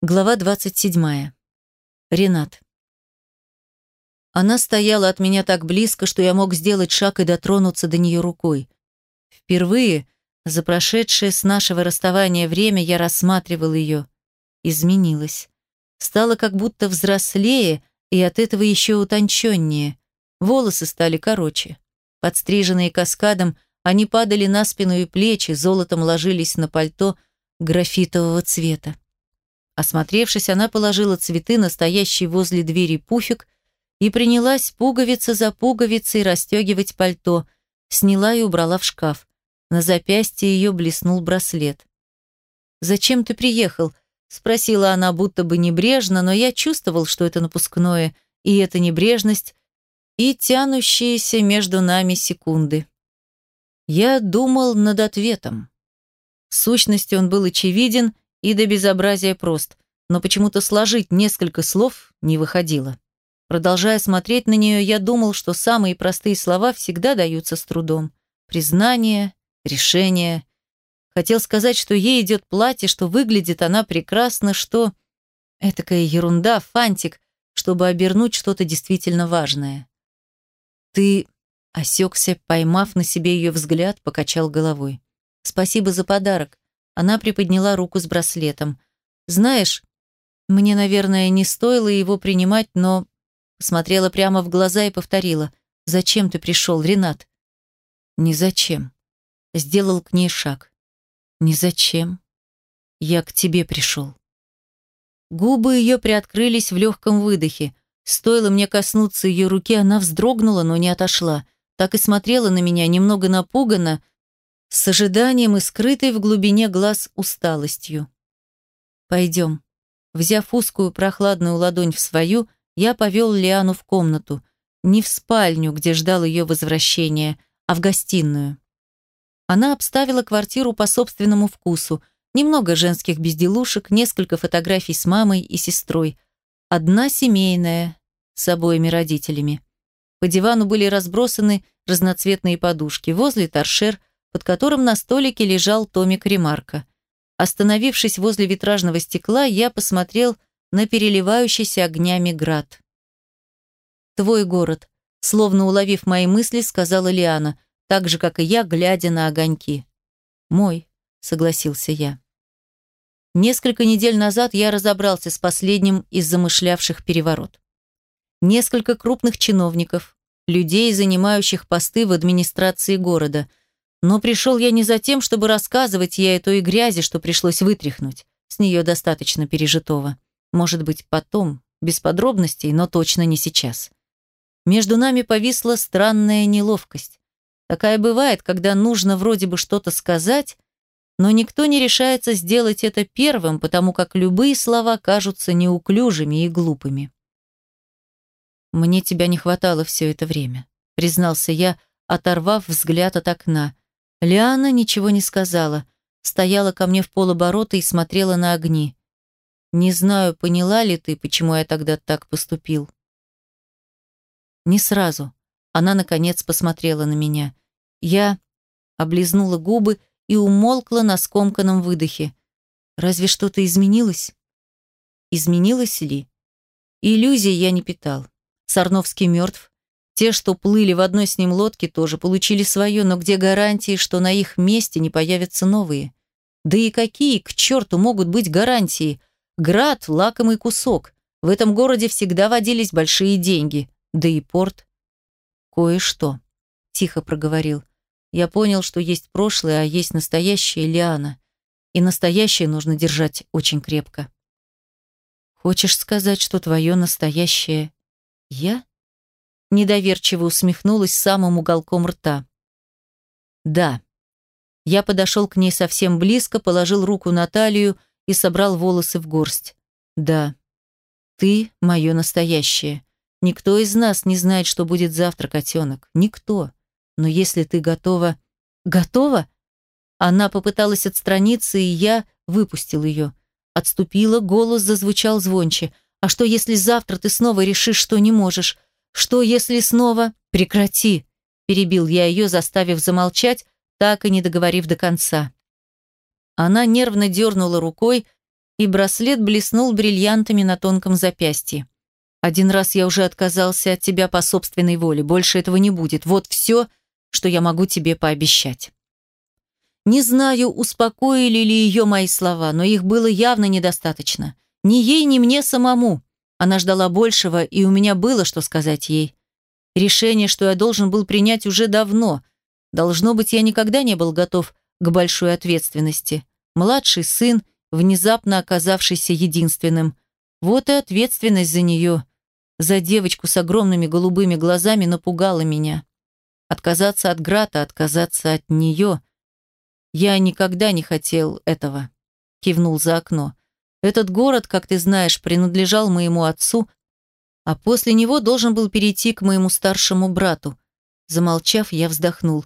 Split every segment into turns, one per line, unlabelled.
Глава 27. Ренат. Она стояла от меня так близко, что я мог сделать шаг и дотронуться до нее рукой. Впервые за прошедшее с нашего расставания время я рассматривал ее. Изменилась. Стала как будто взрослее и от этого еще утонченнее. Волосы стали короче. Подстриженные каскадом, они падали на спину и плечи, золотом ложились на пальто графитового цвета. Осмотревшись, она положила цветы, настоящий возле двери пуфик, и принялась пуговица за пуговицей расстегивать пальто, сняла и убрала в шкаф. На запястье ее блеснул браслет. «Зачем ты приехал?» – спросила она будто бы небрежно, но я чувствовал, что это напускное, и эта небрежность, и тянущиеся между нами секунды. Я думал над ответом. В сущности, он был очевиден – и до безобразия прост, но почему-то сложить несколько слов не выходило. Продолжая смотреть на нее, я думал, что самые простые слова всегда даются с трудом. Признание, решение. Хотел сказать, что ей идет платье, что выглядит она прекрасно, что... Этакая ерунда, фантик, чтобы обернуть что-то действительно важное. Ты осекся, поймав на себе ее взгляд, покачал головой. Спасибо за подарок. Она приподняла руку с браслетом. «Знаешь, мне, наверное, не стоило его принимать, но...» Смотрела прямо в глаза и повторила. «Зачем ты пришел, Ренат?» «Не зачем». Сделал к ней шаг. «Не зачем. Я к тебе пришел». Губы ее приоткрылись в легком выдохе. Стоило мне коснуться ее руки, она вздрогнула, но не отошла. Так и смотрела на меня, немного напуганно, с ожиданием и скрытой в глубине глаз усталостью. «Пойдем». Взяв узкую прохладную ладонь в свою, я повел Лиану в комнату. Не в спальню, где ждал ее возвращения, а в гостиную. Она обставила квартиру по собственному вкусу. Немного женских безделушек, несколько фотографий с мамой и сестрой. Одна семейная, с обоими родителями. По дивану были разбросаны разноцветные подушки. Возле торшер под которым на столике лежал томик Ремарка. Остановившись возле витражного стекла, я посмотрел на переливающийся огнями град. «Твой город», словно уловив мои мысли, сказала Лиана, так же, как и я, глядя на огоньки. «Мой», — согласился я. Несколько недель назад я разобрался с последним из замышлявших переворот. Несколько крупных чиновников, людей, занимающих посты в администрации города, но пришел я не за тем, чтобы рассказывать ей о той грязи, что пришлось вытряхнуть. С нее достаточно пережитого. Может быть, потом, без подробностей, но точно не сейчас. Между нами повисла странная неловкость. Такая бывает, когда нужно вроде бы что-то сказать, но никто не решается сделать это первым, потому как любые слова кажутся неуклюжими и глупыми. «Мне тебя не хватало все это время», — признался я, оторвав взгляд от окна. Лиана ничего не сказала, стояла ко мне в полоборота и смотрела на огни. Не знаю, поняла ли ты, почему я тогда так поступил. Не сразу. Она, наконец, посмотрела на меня. Я облизнула губы и умолкла на скомканном выдохе. Разве что-то изменилось? Изменилось ли? Иллюзий я не питал. Сарновский мертв, те, что плыли в одной с ним лодке, тоже получили свое, но где гарантии, что на их месте не появятся новые? Да и какие, к черту, могут быть гарантии? Град – лакомый кусок. В этом городе всегда водились большие деньги. Да и порт. Кое-что, тихо проговорил. Я понял, что есть прошлое, а есть настоящее Лиана. И настоящее нужно держать очень крепко. Хочешь сказать, что твое настоящее я? Недоверчиво усмехнулась самым уголком рта. «Да». Я подошел к ней совсем близко, положил руку на талию и собрал волосы в горсть. «Да, ты мое настоящее. Никто из нас не знает, что будет завтра, котенок. Никто. Но если ты готова...» «Готова?» Она попыталась отстраниться, и я выпустил ее. Отступила, голос зазвучал звонче. «А что, если завтра ты снова решишь, что не можешь? Что, если снова... Прекрати! Перебил я ее, заставив замолчать, так и не договорив до конца. Она нервно дернула рукой, и браслет блеснул бриллиантами на тонком запястье. Один раз я уже отказался от тебя по собственной воле, больше этого не будет. Вот все, что я могу тебе пообещать. Не знаю, успокоили ли ее мои слова, но их было явно недостаточно. Ни ей, ни мне самому. Она ждала большего, и у меня было что сказать ей. Решение, что я должен был принять уже давно. Должно быть, я никогда не был готов к большой ответственности. Младший сын, внезапно оказавшийся единственным. Вот и ответственность за нее, за девочку с огромными голубыми глазами напугала меня. Отказаться от Грата, отказаться от нее. Я никогда не хотел этого. Кивнул за окно. Этот город, как ты знаешь, принадлежал моему отцу, а после него должен был перейти к моему старшему брату. Замолчав, я вздохнул.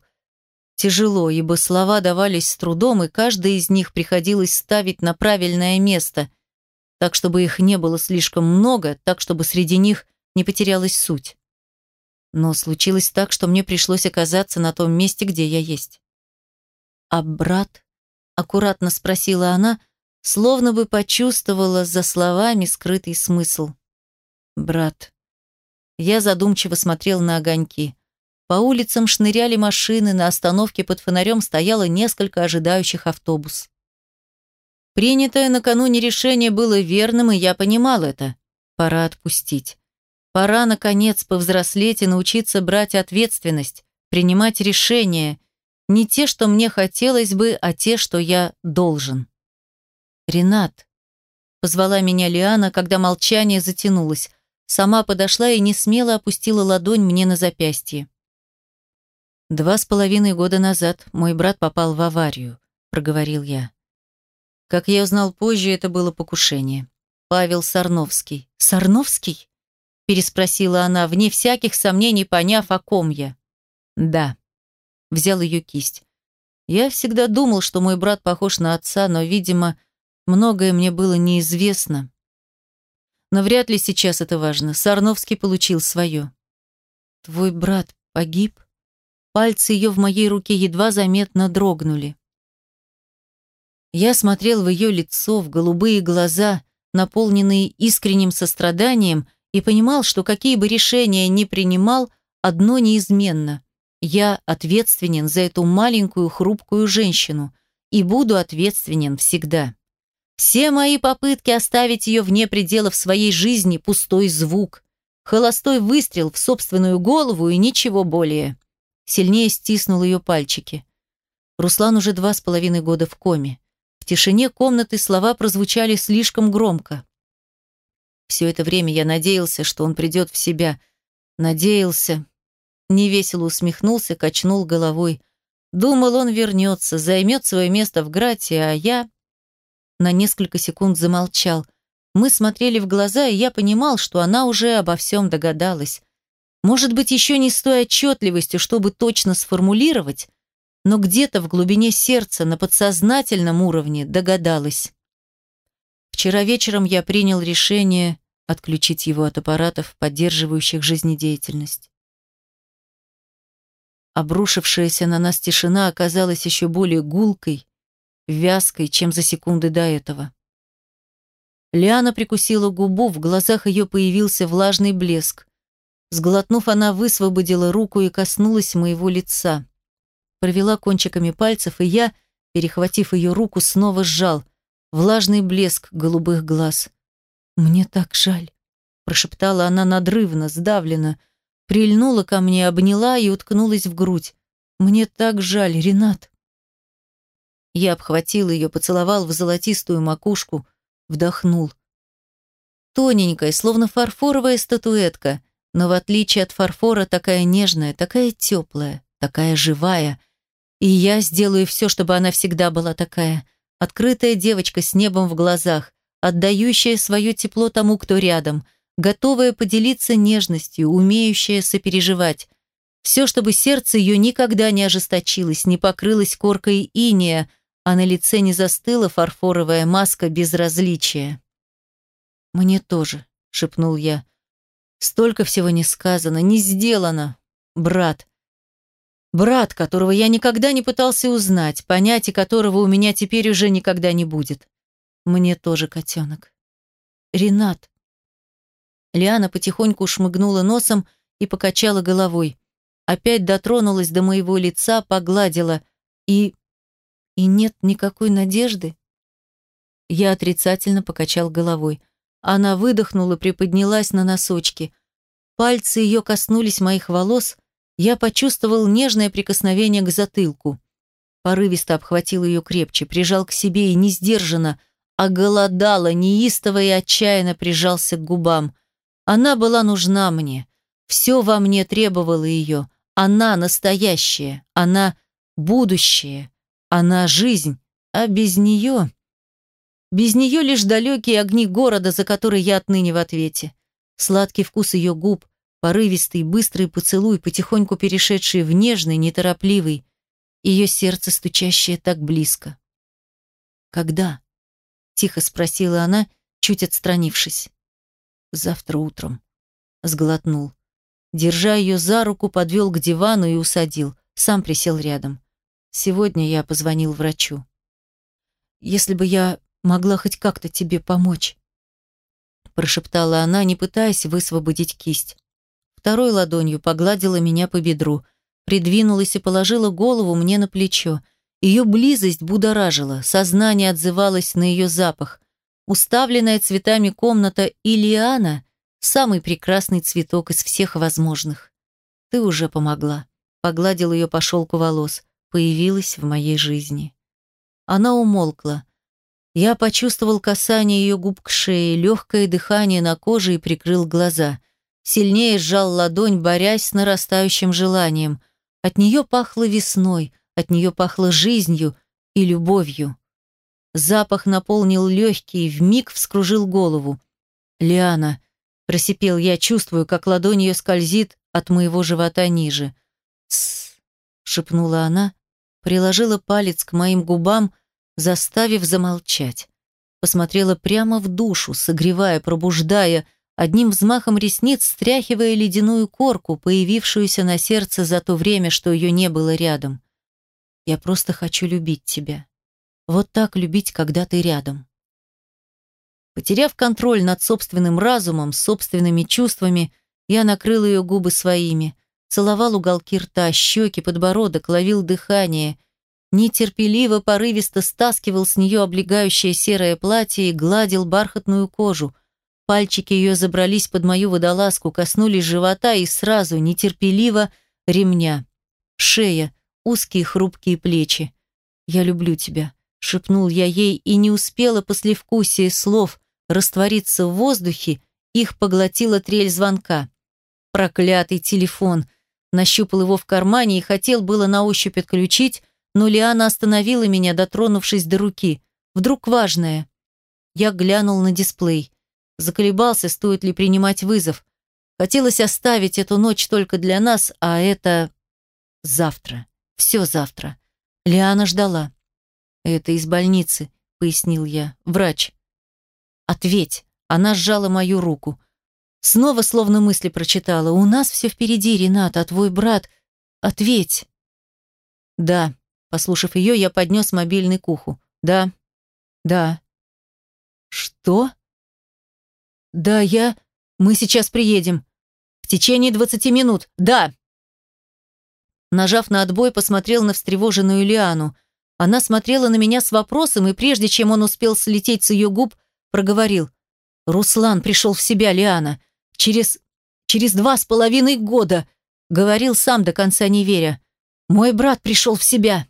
Тяжело, ибо слова давались с трудом, и каждый из них приходилось ставить на правильное место, так чтобы их не было слишком много, так чтобы среди них не потерялась суть. Но случилось так, что мне пришлось оказаться на том месте, где я есть. «А брат?» — аккуратно спросила она, словно бы почувствовала за словами скрытый смысл. «Брат». Я задумчиво смотрел на огоньки. По улицам шныряли машины, на остановке под фонарем стояло несколько ожидающих автобус. Принятое накануне решение было верным, и я понимал это. Пора отпустить. Пора, наконец, повзрослеть и научиться брать ответственность, принимать решения, не те, что мне хотелось бы, а те, что я должен. «Ренат», — позвала меня Лиана, когда молчание затянулось, сама подошла и не смело опустила ладонь мне на запястье. «Два с половиной года назад мой брат попал в аварию», — проговорил я. Как я узнал позже, это было покушение. Павел Сарновский. «Сарновский?» — переспросила она, вне всяких сомнений поняв, о ком я. «Да». Взял ее кисть. Я всегда думал, что мой брат похож на отца, но, видимо, многое мне было неизвестно. Но вряд ли сейчас это важно. Сарновский получил свое. «Твой брат погиб?» Пальцы ее в моей руке едва заметно дрогнули. Я смотрел в ее лицо, в голубые глаза, наполненные искренним состраданием, и понимал, что какие бы решения ни принимал, одно неизменно. Я ответственен за эту маленькую хрупкую женщину и буду ответственен всегда. Все мои попытки оставить ее вне пределов своей жизни – пустой звук, холостой выстрел в собственную голову и ничего более сильнее стиснул ее пальчики. Руслан уже два с половиной года в коме. В тишине комнаты слова прозвучали слишком громко. Все это время я надеялся, что он придет в себя. Надеялся. Невесело усмехнулся, качнул головой. Думал, он вернется, займет свое место в Грате, а я... На несколько секунд замолчал. Мы смотрели в глаза, и я понимал, что она уже обо всем догадалась. Может быть, еще не с той отчетливостью, чтобы точно сформулировать, но где-то в глубине сердца, на подсознательном уровне, догадалась. Вчера вечером я принял решение отключить его от аппаратов, поддерживающих жизнедеятельность. Обрушившаяся на нас тишина оказалась еще более гулкой, вязкой, чем за секунды до этого. Лиана прикусила губу, в глазах ее появился влажный блеск. Сглотнув, она высвободила руку и коснулась моего лица. Провела кончиками пальцев, и я, перехватив ее руку, снова сжал. Влажный блеск голубых глаз. «Мне так жаль», — прошептала она надрывно, сдавленно. Прильнула ко мне, обняла и уткнулась в грудь. «Мне так жаль, Ренат». Я обхватил ее, поцеловал в золотистую макушку, вдохнул. Тоненькая, словно фарфоровая статуэтка — но в отличие от фарфора такая нежная, такая теплая, такая живая. И я сделаю все, чтобы она всегда была такая. Открытая девочка с небом в глазах, отдающая свое тепло тому, кто рядом, готовая поделиться нежностью, умеющая сопереживать. Все, чтобы сердце ее никогда не ожесточилось, не покрылось коркой иния, а на лице не застыла фарфоровая маска безразличия. «Мне тоже», — шепнул я, Столько всего не сказано, не сделано. Брат. Брат, которого я никогда не пытался узнать, понятия которого у меня теперь уже никогда не будет. Мне тоже котенок. Ренат. Лиана потихоньку шмыгнула носом и покачала головой. Опять дотронулась до моего лица, погладила. И... и нет никакой надежды? Я отрицательно покачал головой. Она выдохнула, приподнялась на носочки. Пальцы ее коснулись моих волос, я почувствовал нежное прикосновение к затылку. Порывисто обхватил ее крепче, прижал к себе и несдержанно, оголодало, неистово и отчаянно прижался к губам. Она была нужна мне. Все во мне требовало ее. Она настоящая, она будущее, она жизнь, а без нее... Без нее лишь далекие огни города, за которые я отныне в ответе. Сладкий вкус ее губ, порывистый, быстрый поцелуй, потихоньку перешедший в нежный, неторопливый, ее сердце, стучащее так близко. «Когда?» — тихо спросила она, чуть отстранившись. «Завтра утром», — сглотнул. Держа ее за руку, подвел к дивану и усадил. Сам присел рядом. Сегодня я позвонил врачу. «Если бы я могла хоть как-то тебе помочь», прошептала она, не пытаясь высвободить кисть. Второй ладонью погладила меня по бедру, придвинулась и положила голову мне на плечо. Ее близость будоражила, сознание отзывалось на ее запах. Уставленная цветами комната Илиана Самый прекрасный цветок из всех возможных. Ты уже помогла. Погладил ее по шелку волос. Появилась в моей жизни. Она умолкла. Я почувствовал касание ее губ к шее, легкое дыхание на коже и прикрыл глаза. Сильнее сжал ладонь, борясь с нарастающим желанием. От нее пахло весной, от нее пахло жизнью и любовью. Запах наполнил легкие, вмиг вскружил голову. «Лиана, Просипел я, чувствую, как ладонь ее скользит от моего живота ниже. «Тссс», — шепнула она, приложила палец к моим губам, заставив замолчать. Посмотрела прямо в душу, согревая, пробуждая, одним взмахом ресниц стряхивая ледяную корку, появившуюся на сердце за то время, что ее не было рядом. «Я просто хочу любить тебя. Вот так любить, когда ты рядом». Потеряв контроль над собственным разумом, собственными чувствами, я накрыл ее губы своими, целовал уголки рта, щеки, подбородок, ловил дыхание, нетерпеливо, порывисто стаскивал с нее облегающее серое платье и гладил бархатную кожу. Пальчики ее забрались под мою водолазку, коснулись живота и сразу, нетерпеливо, ремня. Шея, узкие хрупкие плечи. «Я люблю тебя», — шепнул я ей, и не успела послевкусие слов, раствориться в воздухе, их поглотила трель звонка. Проклятый телефон. Нащупал его в кармане и хотел было на ощупь отключить, но Лиана остановила меня, дотронувшись до руки. Вдруг важное. Я глянул на дисплей. Заколебался, стоит ли принимать вызов. Хотелось оставить эту ночь только для нас, а это... Завтра. Все завтра. Лиана ждала. «Это из больницы», — пояснил я. «Врач». Ответь. Она сжала мою руку. Снова словно мысли прочитала. У нас все впереди, Ренат, а твой брат... Ответь. Да. Послушав ее, я поднес мобильный к уху. Да. Да. Что? Да, я... Мы сейчас приедем. В течение двадцати минут. Да. Нажав на отбой, посмотрел на встревоженную Лиану. Она смотрела на меня с вопросом, и прежде чем он успел слететь с ее губ, проговорил. «Руслан пришел в себя, Лиана. Через... через два с половиной года!» Говорил сам до конца не веря. «Мой брат пришел в себя!»